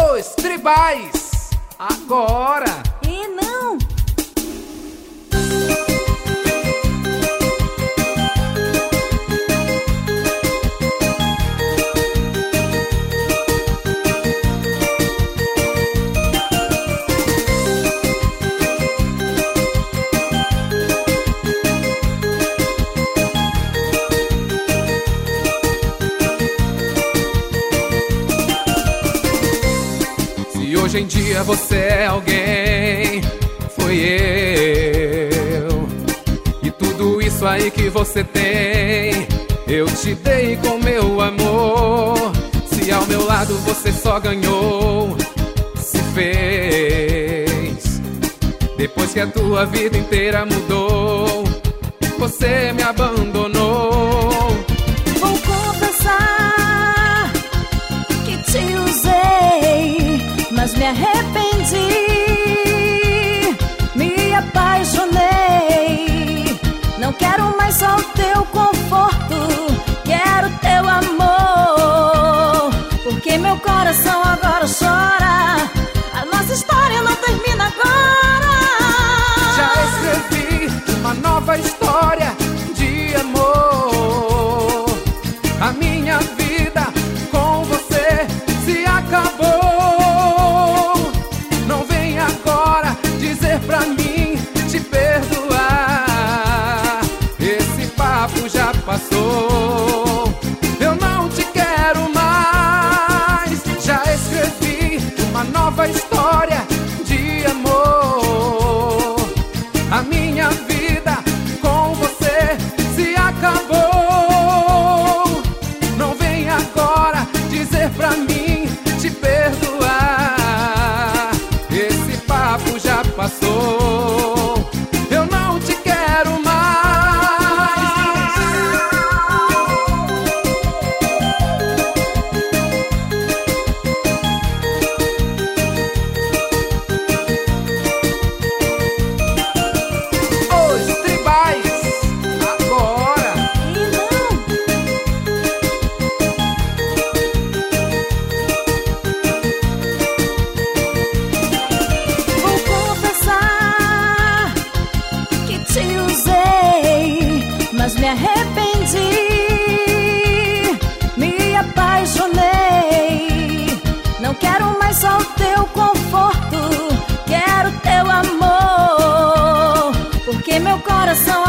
Os tribais, agora. Hoje em dia você é alguém, foi eu. E tudo isso aí que você tem, eu te dei com meu amor. Se ao meu lado você só ganhou, se fez. Depois que a tua vida inteira mudou, você me abandonou. Me arrependi. Me apaixonei. Não quero mais só o teu conforto, quero teu amor. Porque meu coração agora chora. A nossa história não termina agora. Já escrevi uma nova história de amor. A minha vida com você se acabou. Minha Me apaixonei. Não quero mais só o teu conforto, quero teu amor. Porque meu coração